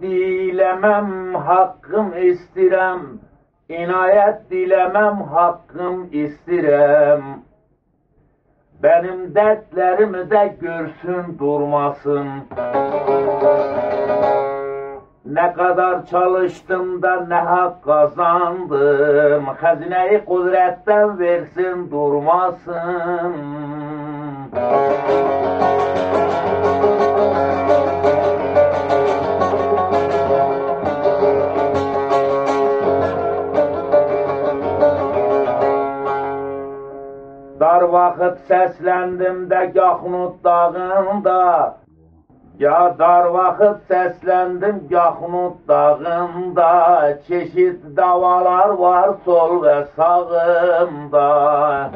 dilemem hakkım istirem, inayet dilemem hakkım istirem. Benim dertlerimi de görsün durmasın. Ne kadar çalıştım da ne hak kazandım. Hazineyi kudretten versin durmasın. Dar vakit seslendim de Yahnut dağında Ya dar vakit seslendim Yahnut dağında Çeşit davalar var sol ve sağımda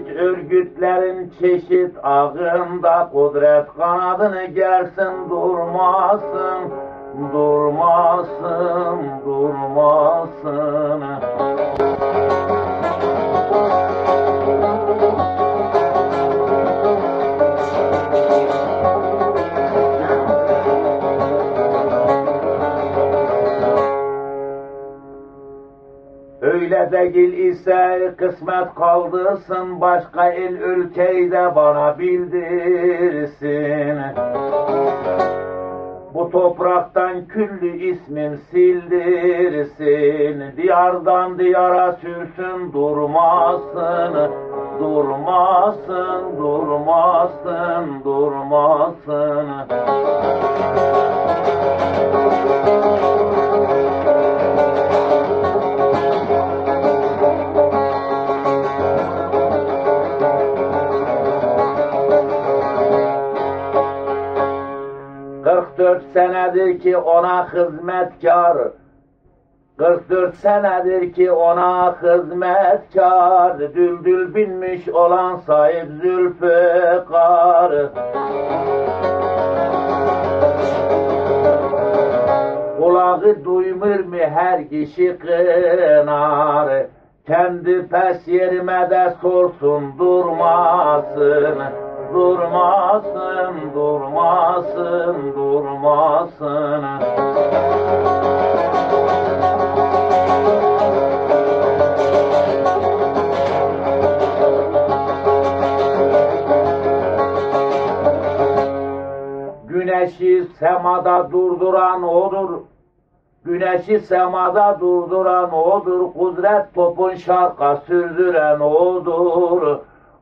Çeşit örgütlerin çeşit ağında kudret kanadını gersin durmasın, durmasın, durmasın. Sevegil ise kısmet kaldısın başka el ülkeyi de bana bildirsin. Bu topraktan küllü ismim sildirsin Diyardan diyara sürsün durmasın Durmasın, durmasın, durmasın Müzik 44 senedir ki ona hizmetkar. 44 senedir ki ona hizmetkar. Düldül binmiş olan sahip zülfikar. Kulağı duymur mu her kişi kınar. Kendi pes yerime de sorsun durmasın. Durmasın, durmasın, durmasın Güneşi semada durduran odur. Güneşi semada durduran odur. Kudret topun şarka sürdüren odur.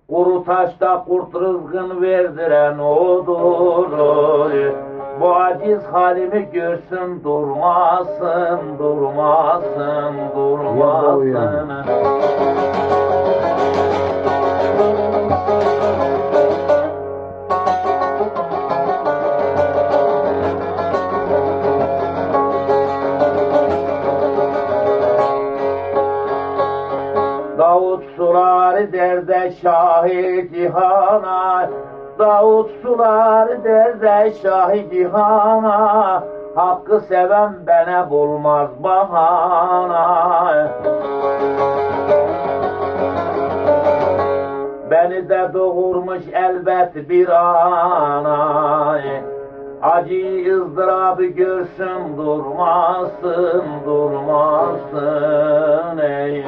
Kuru taşta kurt rızkın verdiren odur. Bu aciz halimi görsün durmasın, durmasın, durmasın. Davut sular derde şahi cihana Davut sular derde şahi cihana. Hakkı seven bana bulmaz bahana. Beni de doğurmuş elbet bir ana. Acı ızdırabı görsün durmasın, durmasın ey.